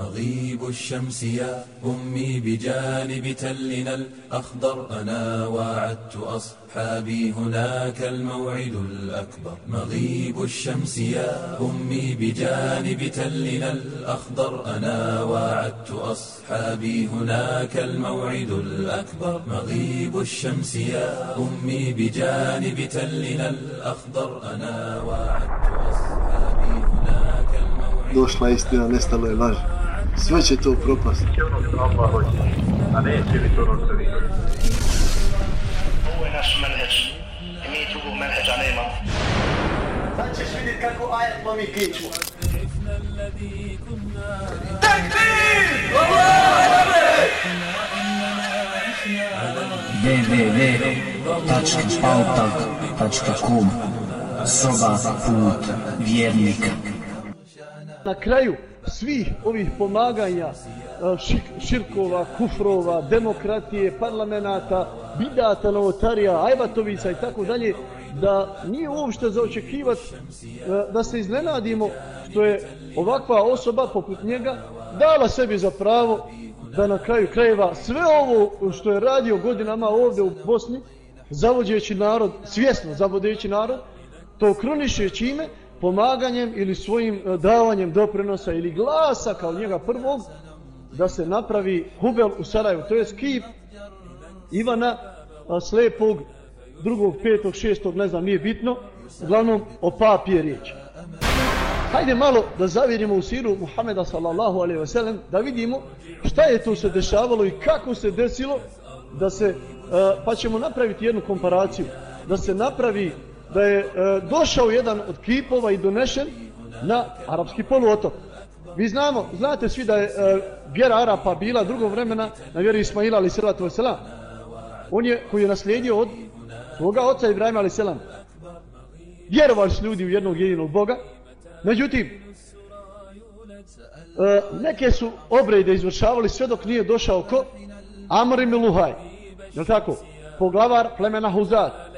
مغيب الشمس يا أمي بجانب تلنا الأخضر أنا واعدت أصحابي هناك الموعد الأكبر مغيب الشمس يا أمي بجانب تلنا الأخضر أنا واعدت أصحابي هناك الموعد الأكبر مغيب الشمس يا أمي بجانب تلنا الأخضر أنا واعدت أصحابي هناك الموعد je istina, nestalo je laž. Sve će to propast. će ono što Allah hoće, a neće biti ono što vi. Ovo je naš menheđ i mi drugog menheđa nemamo. Sad ćeš vidjeti kako ajet lomi kiču. www.pautalk.com Soba put vjernika Na kraju svih ovih pomaganja e, šik- širkova, kufrova, demokratije, parlamenta, bidata, novotarija, ajvatovica i tako dalje, da nije uopšte za očekivati e, da se iznenadimo što je ovakva osoba poput njega dala sebi za pravo da na kraju krajeva sve ovo što je radio godinama ovdje u Bosni, zavođeći narod, svjesno zavodeći narod, to kruniše čime? Pomaganjem ili svojim e, davanjem doprinosa ili glasa kao njega prvog da se napravi Hubel u Sarajevu, to je skip Ivana Slepog, drugog, petog, šestog, ne znam, nije bitno, uglavnom o papi je riječ. Hajde malo da zavirimo u siru Muhameda sallallahu alaihi wasallam da vidimo šta je tu se dešavalo i kako se desilo da se, e, pa ćemo napraviti jednu komparaciju, da se napravi da je e, došao jedan od kipova i donešen na arapski poluotok. Vi znamo, znate svi da je e, vjera Arapa bila drugo vremena na vjeri Ismaila ali salatu wasalam. On je koji je naslijedio od svoga oca Ibrahima ali selam. Vjerovali su ljudi u jednog jedinog Boga, međutim, e, neke su obrede izvršavali sve dok nije došao ko Amr ibn Luhaj, jel tako? Poglavar plemena Huzat.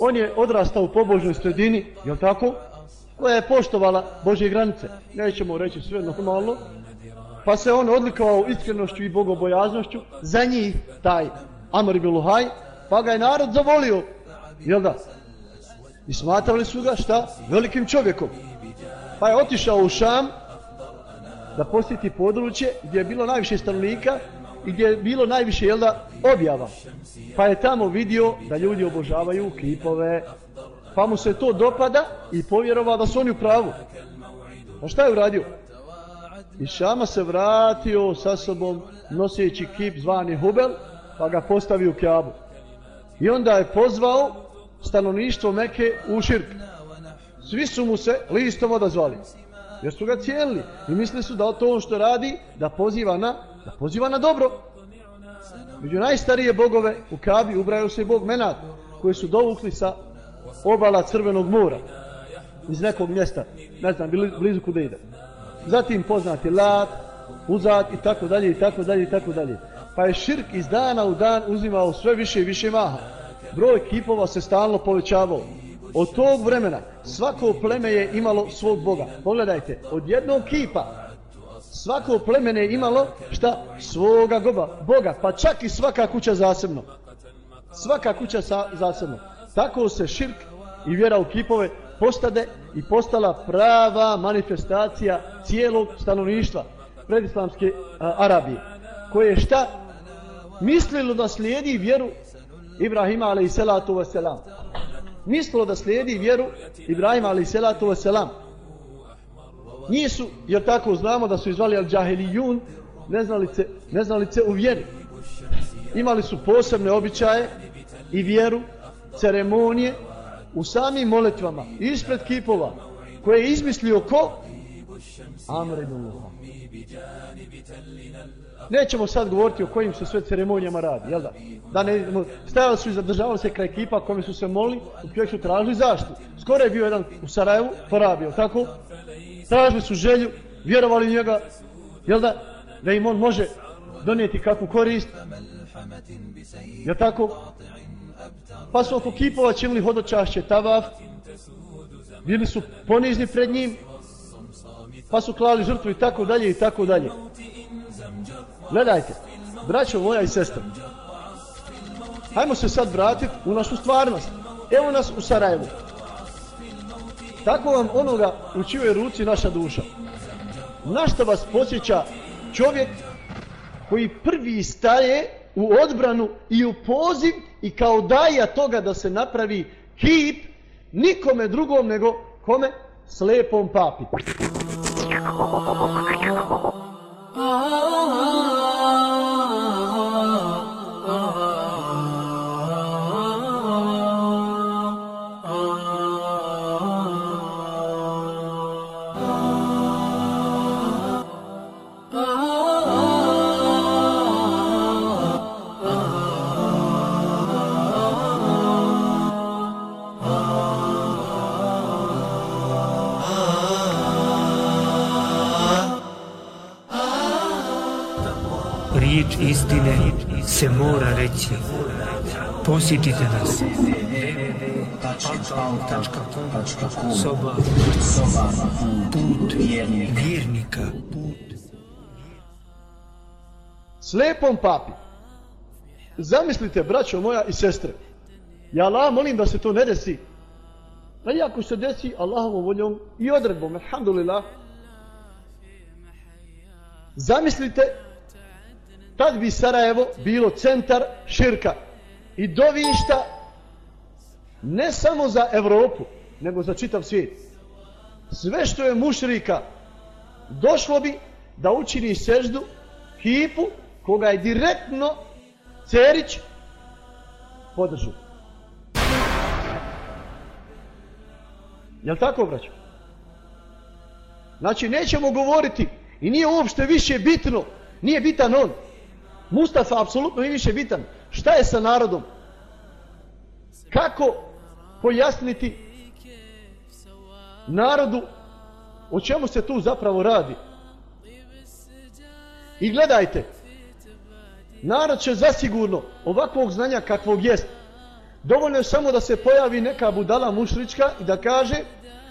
On je odrastao u pobožnoj sredini, jel tako? Koja je poštovala Božje granice. Nećemo reći sve normalno. Pa se on odlikovao iskrenošću i bogobojaznošću za njih, taj Amr ibn Luhaj, pa ga je narod zavolio, jel da? I smatrali su ga šta? Velikim čovjekom. Pa je otišao u Šam da posjeti područje gdje je bilo najviše stanovnika i gdje je bilo najviše jel da, objava. Pa je tamo vidio da ljudi obožavaju kipove. Pa mu se to dopada i povjerovao da su oni u pravu. A šta je uradio? Iz Šama se vratio sa sobom noseći kip zvani Hubel, pa ga postavio u Kjabu. I onda je pozvao stanovništvo Meke u širk. Svi su mu se listom odazvali. Jer su ga cijenili. I mislili su da to što radi, da poziva na, da poziva na dobro. Među najstarije bogove u Kabi ubraju se i bog Menat, koji su dovukli sa obala Crvenog mora. Iz nekog mjesta, ne znam, blizu kuda ide. Zatim poznati Lat, Uzat i tako dalje i tako dalje i tako dalje. Pa je širk iz dana u dan uzimao sve više i više maha. Broj kipova se stalno povećavao. Od tog vremena svako pleme je imalo svog boga. Pogledajte, od jednog kipa svako plemene je imalo šta? Svoga goba, boga, pa čak i svaka kuća zasebno. Svaka kuća sa, zasebno. Tako se širk i vjera u kipove postade i postala prava manifestacija cijelog stanovništva predislamske a, Arabije. Koje je šta? Mislilo da slijedi vjeru Ibrahima alaih salatu wasalam. Mislilo da slijedi vjeru Ibrahima alaih salatu wasalam. Nisu, jer tako znamo da su izvali al džahilijun, neznalice, neznalice u vjeri. Imali su posebne običaje i vjeru, ceremonije u samim moletvama, ispred kipova, koje je izmislio ko? Amr ibn. Nećemo sad govoriti o kojim se sve ceremonijama radi, jel da? Da ne, stajali su i zadržavali se kraj ekipa kome su se molili, u su tražili zaštitu. Skoro je bio jedan u Sarajevu, Farabio, tako? Tražili su želju, vjerovali u njega, jel da? Da im on može donijeti kakvu korist. Jel tako? Pa su oko kipova činili hodočašće, tavaf, bili su ponizni pred njim, pa su klali žrtvu i tako dalje i tako dalje. Gledajte, braćo moja i sestra. Hajmo se sad vratiti u našu stvarnost. Evo nas u Sarajevu. Tako vam onoga u čijoj ruci naša duša. Na što vas posjeća čovjek koji prvi staje u odbranu i u poziv i kao daja toga da se napravi kip nikome drugom nego kome? Slepom papi. Posjetite nas. www.pauta.com Soba put vjernika. Slepom papi. Zamislite, braćo moja i sestre. Ja Allah molim da se to ne desi. A i ako se desi Allahovom voljom i odredbom, alhamdulillah. Zamislite, tad bi Sarajevo bilo centar širka i dovišta ne samo za Europu, nego za čitav svijet. Sve što je mušrika došlo bi da učini seždu kipu koga je direktno Cerić podržao. Jel tako, braćo? Znači, nećemo govoriti i nije uopšte više bitno, nije bitan on. Mustafa apsolutno nije više bitan. Šta je sa narodom? Kako pojasniti narodu o čemu se tu zapravo radi? I gledajte, narod će zasigurno ovakvog znanja kakvog jest. Dovoljno je samo da se pojavi neka budala mušrička i da kaže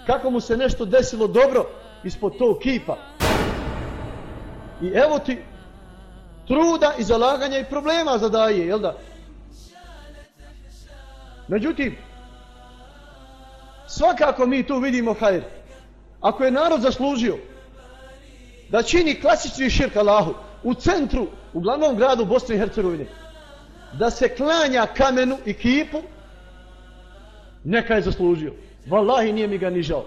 kako mu se nešto desilo dobro ispod tog kipa. I evo ti truda i zalaganja i problema zadaje, jel da? Međutim, svakako mi tu vidimo hajr. Ako je narod zaslužio da čini klasični širk Allahu u centru, u glavnom gradu Bosne i Hercegovine, da se klanja kamenu i kipu, neka je zaslužio. Wallahi nije mi ga ni žao.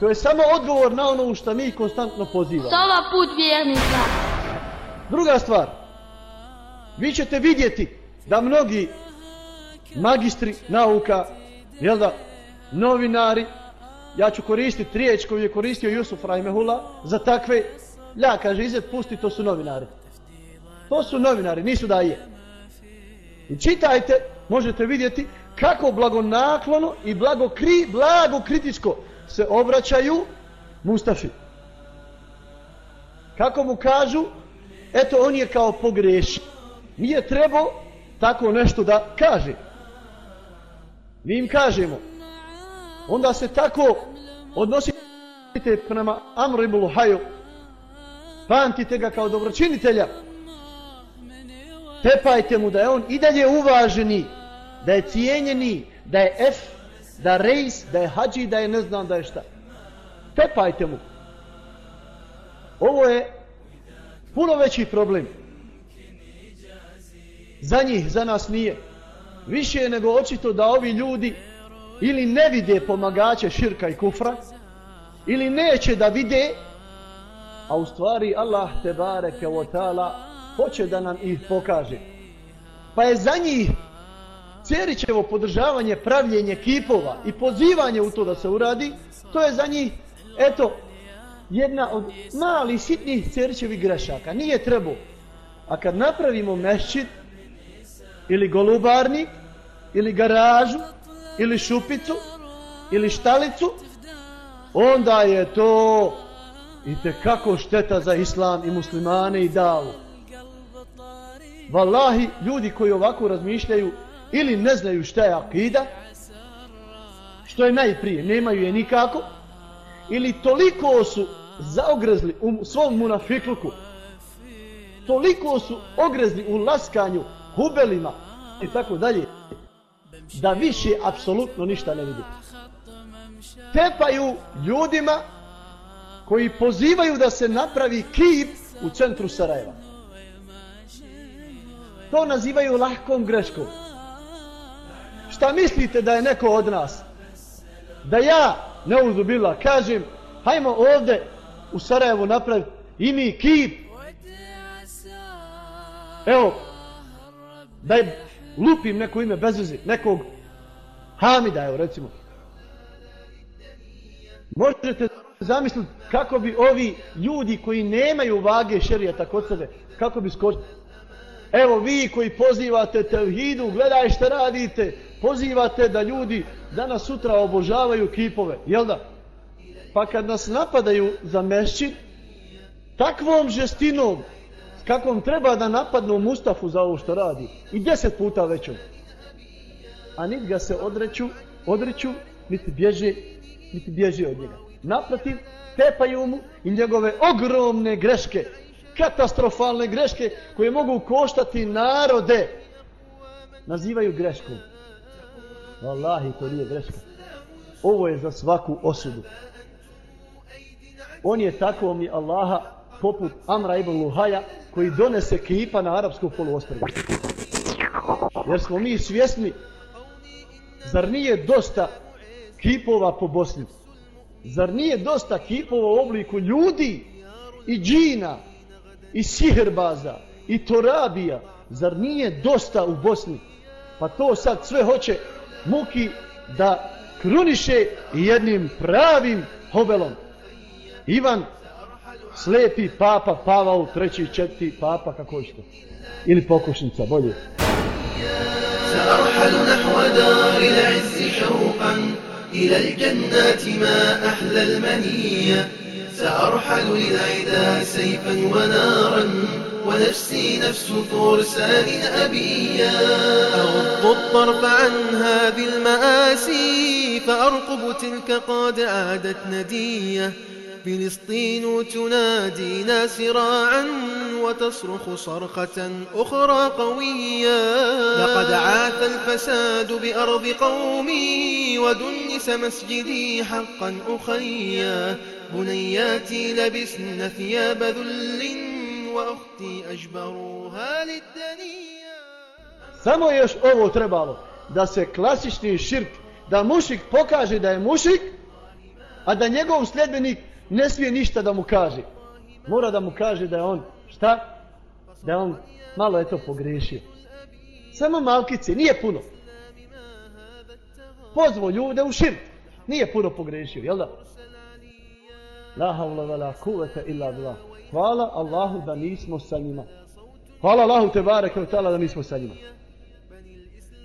To je samo odgovor na ono u što mi konstantno pozivamo. Sova put vjernika. Druga stvar, vi ćete vidjeti da mnogi magistri nauka, jel da, novinari, ja ću koristiti riječ koju je koristio Jusuf Rahimehullah za takve, ja kaže izet pusti, to su novinari. To su novinari, nisu da je. I čitajte, možete vidjeti kako blagonaklono i blago, kri, blago kritičko se obraćaju Mustafi. Kako mu kažu, eto on je kao pogreši. Nije trebao tako nešto da kaže. Mi im kažemo, onda se tako odnosite prema Amru ibn Luhaju, pamtite ga kao dobročinitelja, tepajte mu da je on i dalje uvaženi, da je cijenjeni, da je F, da rejs, da je hađi, da je ne znam da je šta. Tepajte mu. Ovo je puno veći problem. Za njih, za nas nije. Više je nego očito da ovi ljudi ili ne vide pomagače širka i kufra, ili neće da vide, a u stvari Allah te bareke o hoće da nam ih pokaže. Pa je za njih Cerićevo podržavanje, pravljenje kipova i pozivanje u to da se uradi, to je za njih, eto, jedna od malih, sitnih Cerićevih grešaka. Nije trebao. A kad napravimo mešćid, ili golubarnik, ili garažu, ili šupicu, ili štalicu, onda je to i kako šteta za islam i muslimane i davu. Wallahi, ljudi koji ovako razmišljaju ili ne znaju šta je akida, što je najprije, nemaju je nikako, ili toliko su zaogrezli u svom munafikluku toliko su ogrezni u laskanju, hubelima i tako dalje, da više apsolutno ništa ne vidi. Tepaju ljudima koji pozivaju da se napravi kip u centru Sarajeva. To nazivaju lahkom greškom. Šta mislite da je neko od nas? Da ja, ne uzubila, kažem, hajmo ovde u Sarajevu napraviti i mi kip. Evo, da lupim neko ime bez veze, nekog Hamida, evo recimo. Možete zamisliti kako bi ovi ljudi koji nemaju vage šerijata kod sebe, kako bi skočili. Evo vi koji pozivate tevhidu, gledaj što radite, pozivate da ljudi danas sutra obožavaju kipove, jel da? Pa kad nas napadaju za mešćin, takvom žestinom, kakvom treba da napadnu Mustafu za ovo što radi, i deset puta većom. A niti ga se odreću, odreću, niti bježe, niti bježe od njega. Naprotiv, tepaju mu i njegove ogromne greške, katastrofalne greške koje mogu koštati narode, nazivaju greškom. Wallahi, to nije greška. Ovo je za svaku osudu. On je tako mi Allaha poput Amra ibn Luhaja koji donese kipa na arapsku poluostrvu. Jer smo mi svjesni zar nije dosta kipova po Bosni? Zar nije dosta kipova u obliku ljudi i džina i sihrbaza i torabija? Zar nije dosta u Bosni? Pa to sad sve hoće muki da kruniše jednim pravim hobelom. Ivan, slepi papa Pavao, treći, četiri papa, kako što. Ili pokušnica, bolje. سأرحل نحو دار العز شوقا إلى الجنات ما أحلى المنية سأرحل للعدا سيفا ونارا ونفسي نفس فرسان أبيا. أغض الطرف عن هذه المآسي فأرقب تلك قد عادت ندية. فلسطين تنادينا سراعا وتصرخ صرخة أخرى قوية. لقد عاث الفساد بأرض قومي ودنس مسجدي حقا أخيا. بنياتي لبسن ثياب ذل وأختي أجبروها للدنيا Samo je još ovo trebalo, da se klasični širk, da mušik pokaže da je mušik, a da njegov sljedbenik ne smije ništa da mu kaže. Mora da mu kaže da je on, šta? Da je on malo je to pogriješio. Samo malkice, nije puno. Pozvo ljude u širk. Nije puno pogriješio, jel da? La havla wa la kuvvete illa billah. Hvala Allahu da nismo sa njima. Hvala Allahu te taala da nismo sa njima.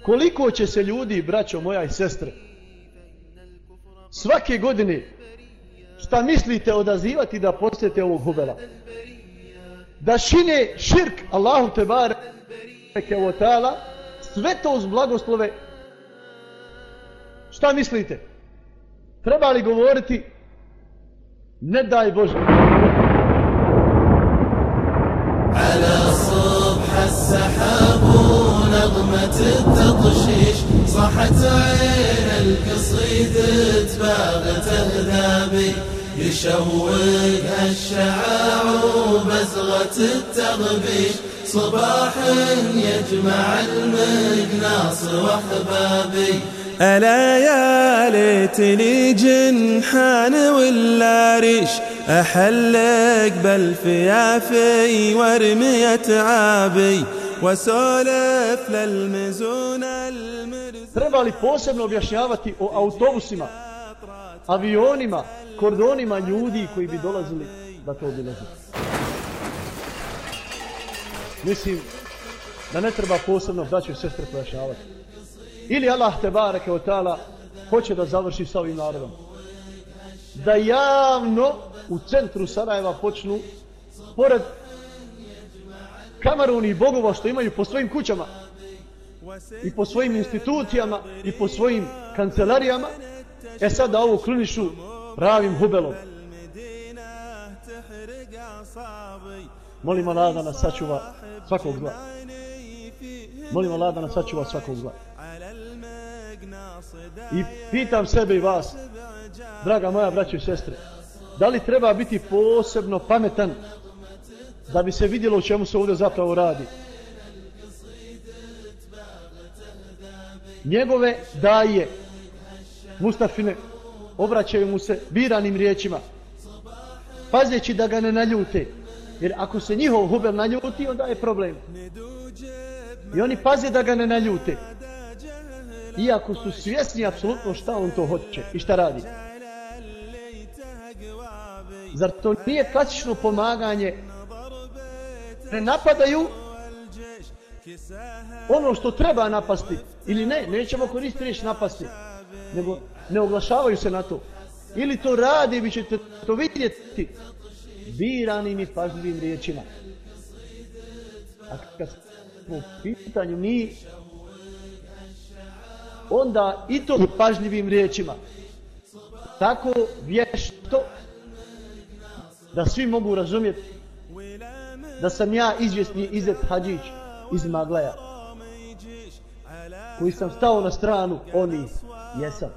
Koliko će se ljudi, braćo moja i sestre, svake godine šta mislite odazivati da posjete ovog hubela? Da šine širk Allahu te taala sve to uz blagoslove Šta mislite? Treba li govoriti ne daj Bože السحاب ونغمة التطشيش صحت عين القصيد تباغت أهذابي يشوقها الشعاع وبزغة التغبيش صباح يجمع المقناص وأحبابي. ألا يا ليتني جنحان ولا ريش أحلق بالفيافي وارمي تعابي وسولف للمزون المرسل Treba li posebno objašnjavati o autobusima, avionima, kordonima ljudi koji bi dolazili da to obilaze? Mislim da ne treba posebno braću i sestre pojašnjavati. Ili Allah te bareke od ta'ala hoće da završi sa ovim narodom. Da javno u centru Sarajeva počnu, pored kamaruni i bogova što imaju po svojim kućama i po svojim institucijama i po svojim kancelarijama, e sad da ovo krunišu pravim hubelom. Molim Allah da nas sačuva svakog zla. Molim Allah da nas sačuva svakog zla. I pitam sebe i vas, draga moja braćo i sestre, da li treba biti posebno pametan da bi se vidjelo o čemu se ovdje zapravo radi? Njegove daje, Mustafine, obraćaju mu se biranim riječima, pazeći da ga ne naljute. Jer ako se njihov huber naljuti, onda je problem. I oni paze da ga ne naljute. Iako su svjesni apsolutno šta on to hoće i šta radi. Zar to nije klasično pomaganje? Ne napadaju ono što treba napasti. Ili ne, nećemo koristiti riječ napasti. Nego ne oglašavaju se na to. Ili to radi, vi ćete to vidjeti biranim i pažljivim riječima. A kad smo u pitanju mi, onda i to pažljivim riječima. Tako vješto da svi mogu razumjeti da sam ja izvjesni Izet Hadžić iz Maglaja koji sam stao na stranu oni jesam.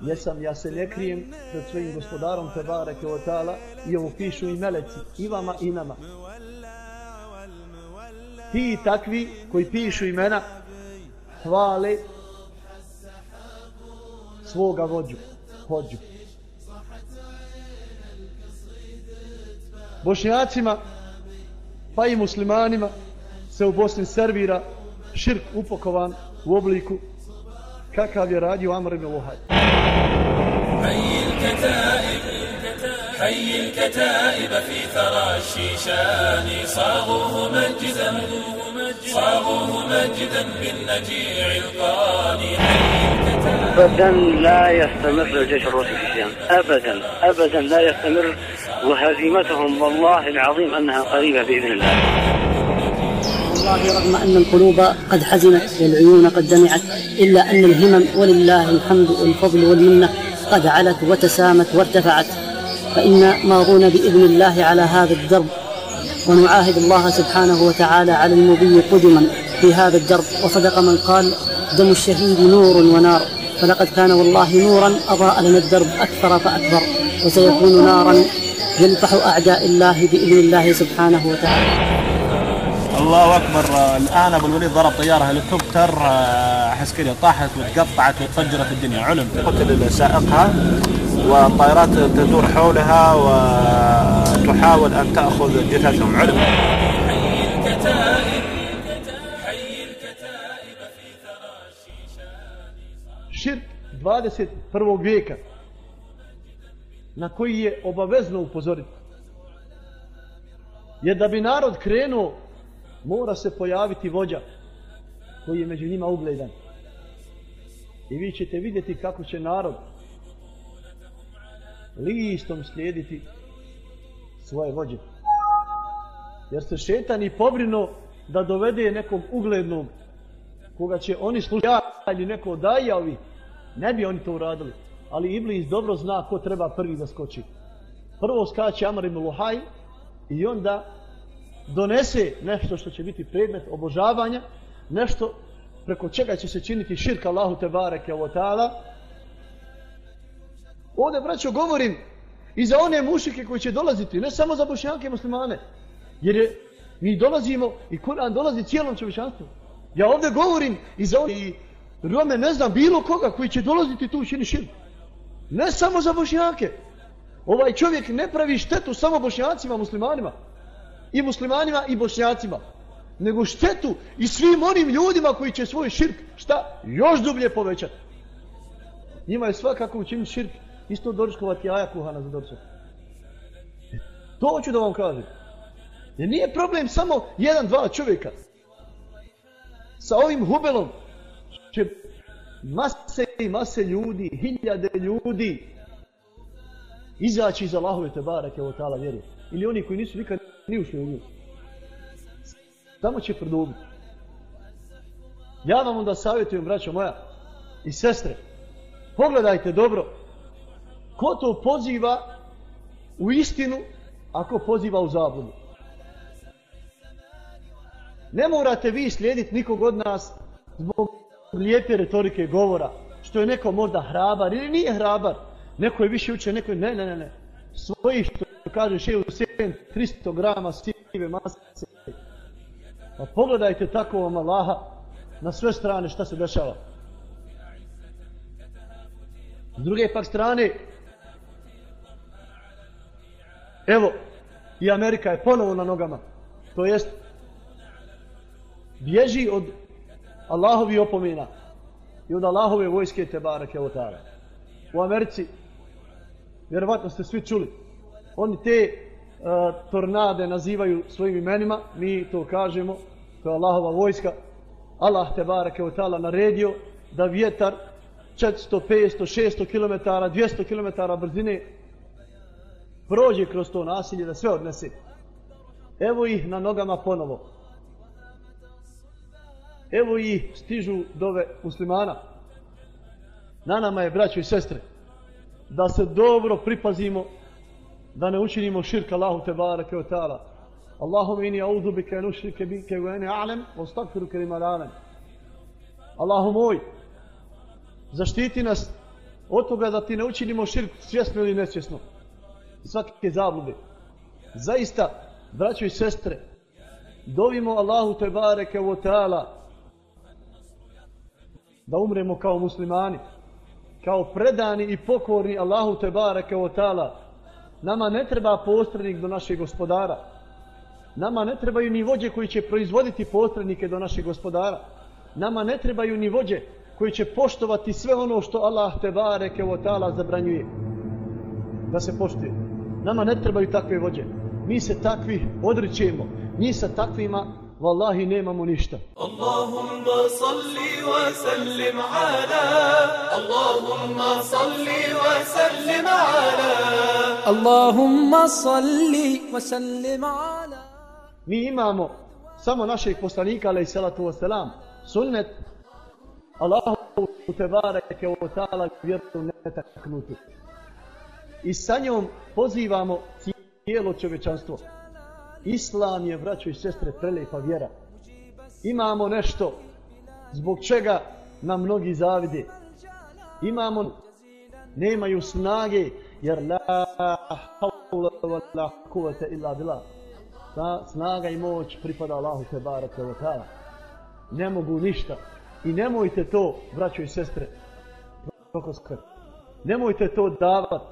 Jesam ja se ne krijem pred svojim gospodarom Tebare i ovo pišu i meleci i vama i nama. Ti takvi koji pišu imena hvale svoga vođu hođu Bošnjacima pa i muslimanima se u Bosni servira širk upakovan u obliku kakav je radio Amr ibn Luhaj. حي الكتائب حي الكتائب في ثرى الشيشان صاغوه مجدا صاغوه مجدا بالنجيع القاني حي الكتائب ابدا لا يستمر الجيش الروسي في الشام ابدا ابدا لا يستمر. وهزيمتهم والله العظيم أنها قريبة بإذن الله. والله رغم أن القلوب قد حزنت والعيون قد دمعت إلا أن الهمم ولله الحمد والفضل والمنة قد علت وتسامت وارتفعت. فإنا ماضون بإذن الله على هذا الدرب ونعاهد الله سبحانه وتعالى على المضي قدما في هذا الدرب. وصدق من قال دم الشهيد نور ونار. فلقد كان والله نورا أضاء لنا الدرب أكثر فأكبر وسيكون نارا يلفح أعداء الله بإذن الله سبحانه وتعالى. الله أكبر. الآن أبو الوليد ضرب طيارة هليكوبتر عسكريه طاحت وتقطعت وتفجرت الدنيا. علم. قتل سائقها والطائرات تدور حولها وتحاول أن تأخذ جثثهم. علم. 21. vijeka na koji je obavezno upozoriti je da bi narod krenuo mora se pojaviti vođa koji je među njima ugledan. I vi ćete vidjeti kako će narod listom slijediti svoje vođe. Jer se šetan i pobrino da dovede nekog uglednog koga će oni slušati ili neko dajavi, ne bi oni to uradili. Ali Iblis dobro zna ko treba prvi da skoči. Prvo skače Amar ibn Luhaj i onda donese nešto što će biti predmet obožavanja, nešto preko čega će se činiti širka Allahu te bareke. Ovdje, braćo, govorim i za one mušike koji će dolaziti, ne samo za bošnjake i muslimane, jer je, mi dolazimo i Kur'an dolazi cijelom čovječanstvu. Ja ovdje govorim i za one Rome, ne znam, bilo koga koji će dolaziti tu čini širku. Ne samo za bošnjake. Ovaj čovjek ne pravi štetu samo bošnjacima, muslimanima, i muslimanima i bošnjacima, nego štetu i svim onim ljudima koji će svoj širk, šta, još dublje povećati. Njima je svakako učiniti širk, isto doručkovati jaja kuhana za doručak. To hoću da vam kažem. Jer nije problem samo jedan, dva čovjeka. Sa ovim hubelom će mase i mase ljudi, hiljade ljudi izaći iz Allahove te barake o tala vjeri. Ili oni koji nisu nikad ni ušli u nju. Samo će produbiti. Ja vam onda savjetujem, braćo moja i sestre, pogledajte dobro ko to poziva u istinu, ako poziva u zabludu. Ne morate vi slijediti nikog od nas zbog lijepe retorike govora, što je neko možda hrabar ili nije hrabar. Neko je više učio, neko je ne, ne, ne, ne. Svoji što kaže še u 300 grama sive mase. Pa pogledajte tako vam Allaha na sve strane šta se dešava. S druge pak strane, evo, i Amerika je ponovo na nogama. To jest, bježi od Allahovi opomina i od Allahove vojske te barake otara. U Americi, vjerovatno ste svi čuli, oni te uh, tornade nazivaju svojim imenima, mi to kažemo, to je Allahova vojska. Allah te barake otala naredio da vjetar 400, 500, 600 km, 200 km brzine prođe kroz to nasilje da sve odnese. Evo ih na nogama ponovo. Evo ih stižu dove muslimana. Na nama je, braćo i sestre, da se dobro pripazimo da ne učinimo širka Allahu te barake od ta'ala. Allahum ini audu bike nušrike bike wa ene a'lem, ostakfiruke lima lalem. Allahu moj, zaštiti nas od toga da ti ne učinimo širk svjesno ili nesvjesno. Svake zablude. Zaista, braćo i sestre, dovimo Allahu te bareke o ta'ala da umremo kao muslimani, kao predani i pokorni Allahu te bareke o ta'ala. Nama ne treba posrednik do našeg gospodara. Nama ne trebaju ni vođe koji će proizvoditi posrednike do našeg gospodara. Nama ne trebaju ni vođe koji će poštovati sve ono što Allah te bareke o ta'ala zabranjuje. Da se poštuje. Nama ne trebaju takve vođe. Mi se takvih odričemo. Mi sa takvima Wallahi nemamo ništa. Allahumma salli wa sallim ala Allahumma salli wa sallim ala Allahumma salli wa sallim ala Mi imamo samo našeg poslanika alaih salatu wa salam sunnet Allahu te bareke wa ta'ala vjeru netaknuti. I sa njom pozivamo tijelo čovečanstvo. Islam je, braćo i sestre, prelijepa vjera. Imamo nešto zbog čega nam mnogi zavide. Imamo, nemaju snage, jer la hawla wa la kuvvete illa billah. Ta snaga i moć pripada Allahu te barake ta'ala. Ne mogu ništa. I nemojte to, braćo i sestre. Nemojte to davat.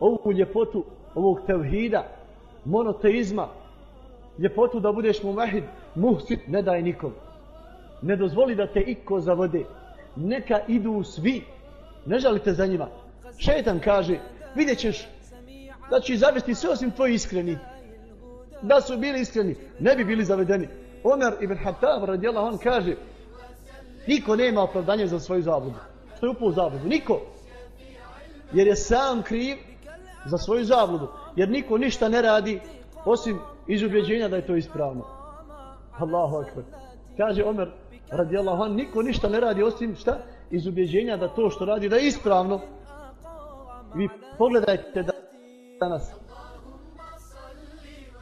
Ovu ljepotu, ovog tevhida, monoteizma, ljepotu da budeš mumahid, muhsin, ne daj nikom. Ne dozvoli da te iko zavode. Neka idu svi. Ne žalite za njima. Šetan kaže, vidjet ćeš da će zavesti sve osim tvoji iskreni. Da su bili iskreni, ne bi bili zavedeni. Omer ibn Hattab radijallahu on kaže, niko nema opravdanja za svoju zabludu. Što je upao u zabludu? Niko. Jer je sam kriv za svoju zabludu. Jer niko ništa ne radi osim iz ubjeđenja da je to ispravno. Allahu akbar. Kaže Omer radijallahu an, niko ništa ne radi osim šta? Iz ubjeđenja da to što radi da je ispravno. Vi pogledajte da danas.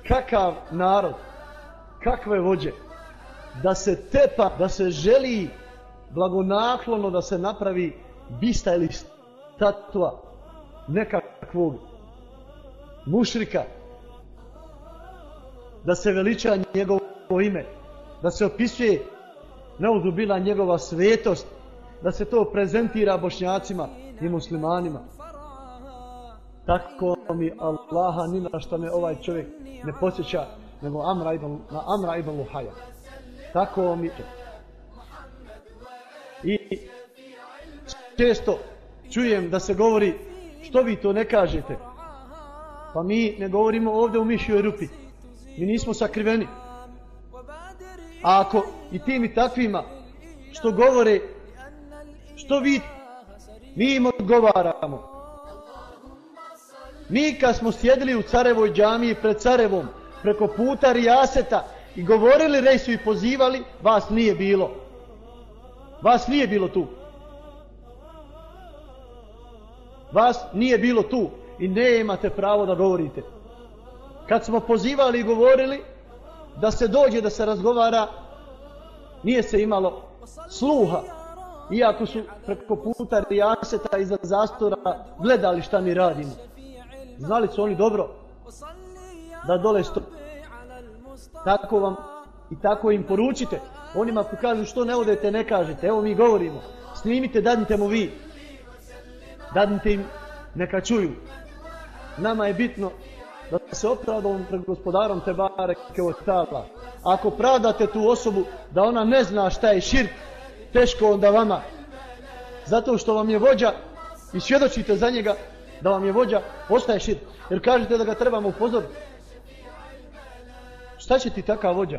Kakav narod, kakve vođe, da se tepa, da se želi blagonaklono da se napravi bista ili statua nekakvog mušrika, da se veliča njegovo ime, da se opisuje neuzubila njegova svetost, da se to prezentira bošnjacima i muslimanima. Tako mi Allaha ni na što me ovaj čovjek ne posjeća nego Amra ibn, na Amra ibn Luhaja. Tako mi. I često čujem da se govori što vi to ne kažete. Pa mi ne govorimo ovdje u mišjoj rupi. Mi nismo sakriveni. A ako i tim i takvima što govore, što vi, mi im odgovaramo. Mi kad smo sjedili u Carevoj džamiji pred Carevom, preko puta Rijaseta i govorili rejsu i pozivali, vas nije bilo. Vas nije bilo tu. Vas nije bilo tu i ne imate pravo da govorite. Kad smo pozivali i govorili da se dođe da se razgovara, nije se imalo sluha. Iako su preko puta rijaseta iza zastora gledali šta mi radimo. Znali su oni dobro da dole sto. Tako vam i tako im poručite. Onima koji kažu što ne odete ne kažete. Evo mi govorimo. Snimite, dadnite mu vi. Dadnite im, neka čuju. Nama je bitno da se opravdamo pred gospodarom te bareke od tala. Ako pravdate tu osobu da ona ne zna šta je širk, teško onda vama. Zato što vam je vođa i svjedočite za njega da vam je vođa, ostaje širk. Jer kažete da ga trebamo upozoriti. Šta će ti takav vođa?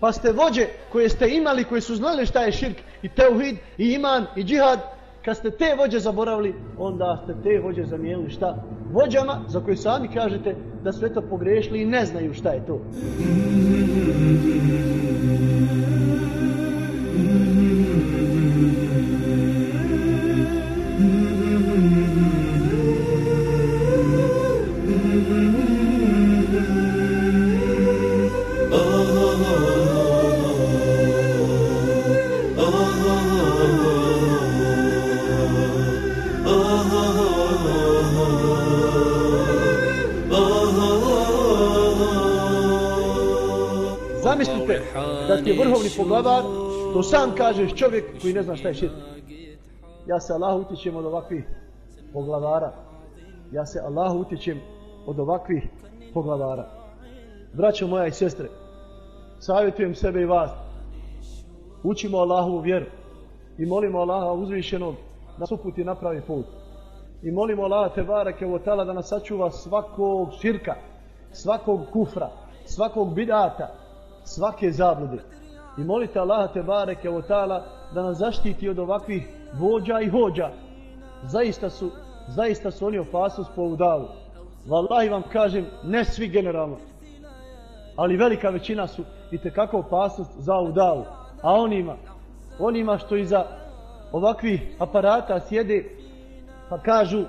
Pa ste vođe koje ste imali, koji su znali šta je širk i teuhid i iman i džihad, kad ste te vođe zaboravili, onda ste te vođe zamijenili šta? Vođama za koje sami kažete da su eto pogrešili i ne znaju šta je to. Poglavar, to sam kažeš čovjek koji ne zna šta je širk. Ja se Allah utječem od ovakvih poglavara. Ja se Allah utječem od ovakvih poglavara. Braćo moja i sestre, savjetujem sebe i vas. Učimo Allahovu vjeru i molimo Allaha uzvišenog da nas uputi na pravi put. I molimo Allaha te barake tala da nas sačuva svakog širka, svakog kufra, svakog bidata, svake zablude. I molite Allaha te bareke ta'ala da nas zaštiti od ovakvih vođa i hođa. Zaista su, zaista su oni opasnost po udavu. Wallahi vam kažem, ne svi generalno, ali velika većina su i tekako opasnost za udavu. A onima, onima što iza ovakvih aparata sjede, pa kažu,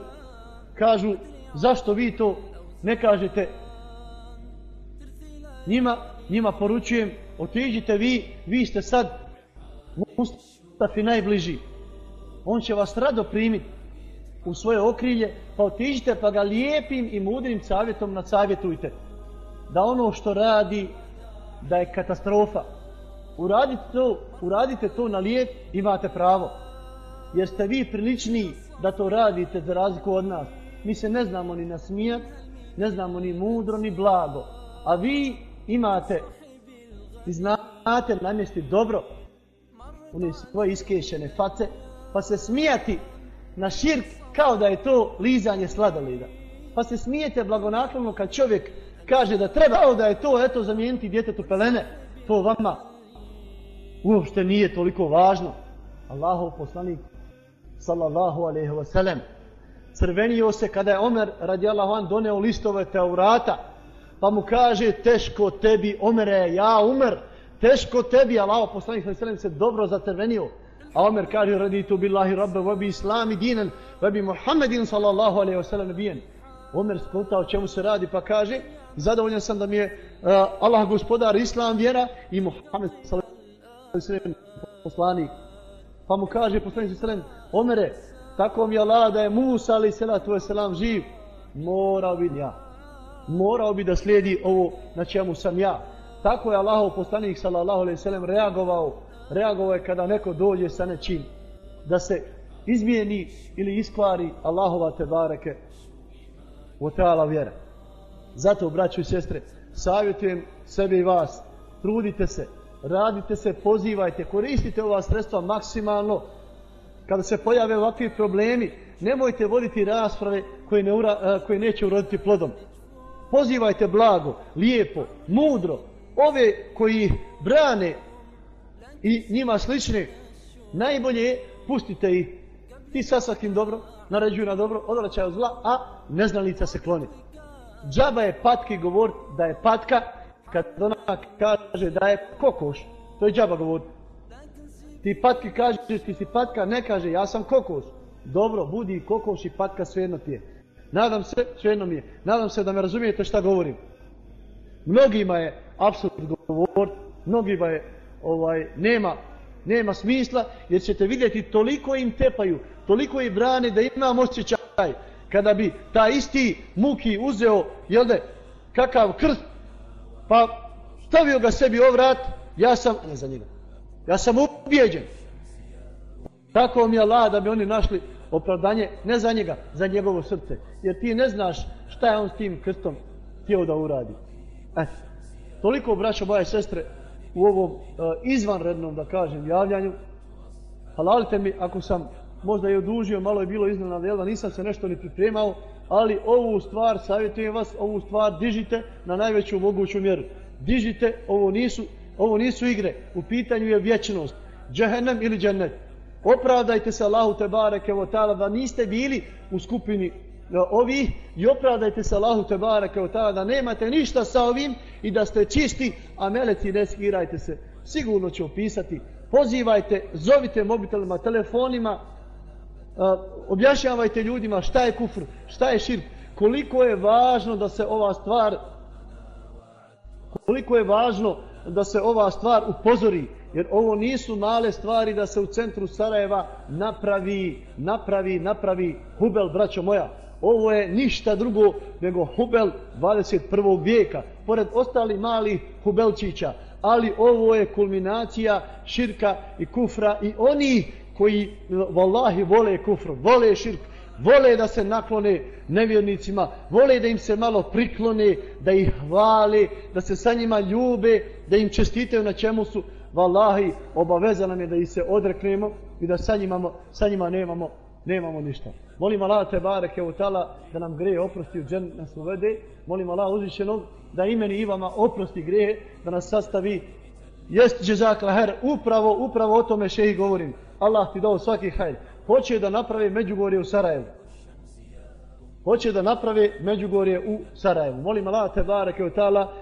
kažu, zašto vi to ne kažete njima njima poručujem, otiđite vi, vi ste sad Mustafi najbliži. On će vas rado primiti u svoje okrilje, pa otiđite pa ga lijepim i mudrim savjetom nadsavjetujte. Da ono što radi, da je katastrofa. Uradite to, uradite to na lijep, imate pravo. Jer ste vi priličniji da to radite za razliku od nas. Mi se ne znamo ni nasmijat, ne znamo ni mudro, ni blago. A vi imate i znate namjesti dobro one svoje iskešene face pa se smijati na širk kao da je to lizanje sladolida. Pa se smijete blagonaklono kad čovjek kaže da treba kao da je to eto zamijeniti djetetu pelene. To vama uopšte nije toliko važno. Allahov poslanik sallallahu alaihi wa sallam crvenio se kada je Omer radijallahu an doneo listove Teurata pa mu kaže teško tebi Omere, ja Umer, teško tebi, Allah poslanik sallallahu se dobro zatrvenio. A Omer kaže raditu billahi rabbe, wa bi islami dinen, wa bi Muhammedin sallallahu alaihi wa sallam nabijen. Omer skonta o čemu se radi pa kaže zadovoljan sam da mi je uh, Allah gospodar islam vjera i Muhammed sallallahu alaihi poslanik. Pa mu kaže poslanik sallallahu Omere, tako mi je Allah da je Musa alaihi salatu wa sallam živ, morao bi ja morao bi da slijedi ovo na čemu sam ja. Tako je Allahov poslanik sallallahu alejhi ve reagovao. Reagovao je kada neko dođe sa nečim da se izmijeni ili iskvari Allahova te bareke u ta'ala vjera. Zato, braćo i sestre, savjetujem sebe i vas, trudite se, radite se, pozivajte, koristite ova sredstva maksimalno. Kada se pojave ovakvi problemi, nemojte voditi rasprave koje, ne ura, koje neće uroditi plodom pozivajte blago, lijepo, mudro, ove koji brane i njima slične, najbolje pustite ih. Ti sa svakim dobro, naređuju na dobro, odvraćaju zla, a neznalica se kloni. Džaba je patki govor da je patka, kad ona kaže da je kokoš, to je džaba govor. Ti patki kažeš ti si patka, ne kaže ja sam kokoš. Dobro, budi kokoš i patka svejedno ti je. Nadam se, svejedno mi je, nadam se da me razumijete šta govorim. Mnogima je apsurd govor, mnogima je, ovaj, nema, nema smisla, jer ćete vidjeti toliko im tepaju, toliko im brane da imam osjećaj. Kada bi ta isti muki uzeo, jel de, kakav krst, pa stavio ga sebi u vrat, ja sam, ne za njega, ja sam ubijeđen. Tako mi je Allah da bi oni našli opravdanje, ne za njega, za njegovo srce. Jer ti ne znaš šta je on s tim krstom htio da uradi. Eto, toliko braćo moje sestre u ovom uh, izvanrednom, da kažem, javljanju. Halalite mi ako sam možda i odužio, malo je bilo iznenada, jel da nisam se nešto ni pripremao, ali ovu stvar, savjetujem vas, ovu stvar dižite na najveću moguću mjeru. Dižite, ovo nisu, ovo nisu igre, u pitanju je vječnost. Džehennem ili džennet. Opravdajte se Allahu te bareke ta'ala da niste bili u skupini ovih i opravdajte se Allahu te bareke ta'ala da nemate ništa sa ovim i da ste čisti, a meleci ne skirajte se. Sigurno će opisati. Pozivajte, zovite mobitelima, telefonima, objašnjavajte ljudima šta je kufr, šta je širk, koliko je važno da se ova stvar koliko je važno da se ova stvar upozori, jer ovo nisu male stvari da se u centru Sarajeva napravi, napravi, napravi Hubel, braćo moja. Ovo je ništa drugo nego Hubel 21. vijeka, pored ostalih malih Hubelčića. Ali ovo je kulminacija širka i kufra i oni koji vallahi vole kufru, vole širk, vole da se naklone nevjernicima, vole da im se malo priklone, da ih hvale, da se sa njima ljube, da im čestitaju na čemu su, vallahi obaveza nam je da ih se odreknemo i da sa njima, sa njima nemamo, nemamo ništa. Molim Allah te bareke u tala da nam greje oprosti u džen nas uvede. Molim Allah uzvišenog da imeni i vama oprosti greje, da nas sastavi Jest džezakla her, upravo, upravo o tome še i govorim. Allah ti dao svaki hajr. Hoće da naprave Međugorje u Sarajevu. Hoće da naprave Međugorje u Sarajevu. Molim Allah te bareke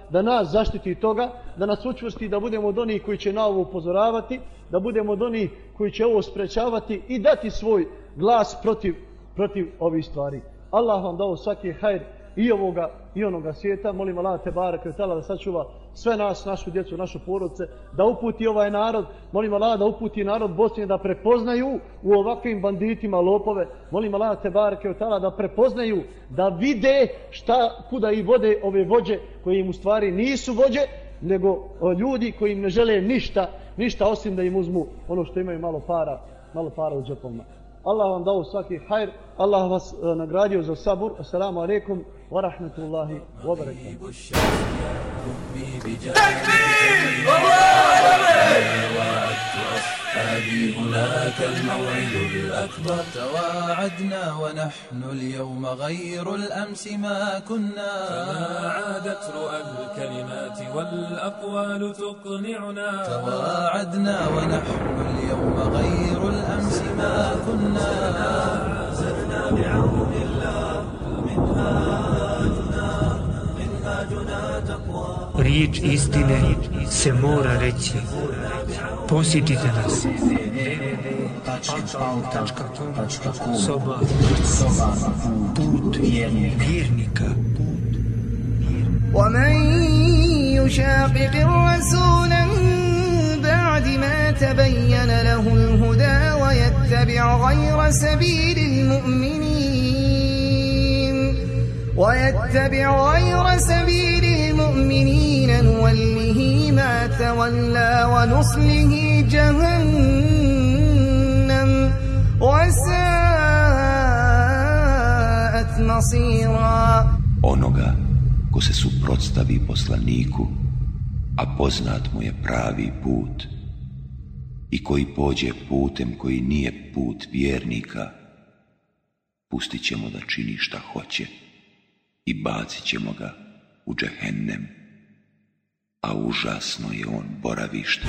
da nas zaštiti toga, da nas učvrsti da budemo od onih koji će na ovo upozoravati, da budemo od onih koji će ovo sprečavati i dati svoj glas protiv, protiv ovih stvari. Allah vam dao svaki hajr i ovoga i onoga svijeta. Molim Allah te bareke da sačuva sve nas, našu djecu, našu porodice, da uputi ovaj narod, molim Allah da uputi narod Bosne da prepoznaju u ovakvim banditima lopove, molim Allah te bareke od tala da prepoznaju, da vide šta, kuda i vode ove vođe koji im u stvari nisu vođe, nego ljudi koji im ne žele ništa, ništa osim da im uzmu ono što imaju malo para, malo para u džepovima. Allah vam dao svaki hajr, Allah vas uh, nagradio za sabur. Assalamu alaikum wa rahmatullahi wa barakatuh. أصحابي هناك الموعد الأكبر. تواعدنا ونحن اليوم غير الأمس ما كنا. فما عادت رؤى الكلمات والأقوال تقنعنا. تواعدنا ونحن اليوم غير الأمس ما كنا. زدنا بعون الله. منهاجنا. منهاجنا تقوى. Riječ istine se mora reći. Nas. Soba. ومن يشاقق الرسول من بعد ما تبين له الهدى ويتبع غير سبيل المؤمنين ويتبع غير سبيل المؤمنين نوله تولى ونصله جهنم وساءت مصيرا onoga ko se suprotstavi poslaniku, a poznat mu je pravi put, i koji pođe putem koji nije put vjernika, pustit ćemo da čini šta hoće i bacit ćemo ga u džehennem, a užasno je on boravište.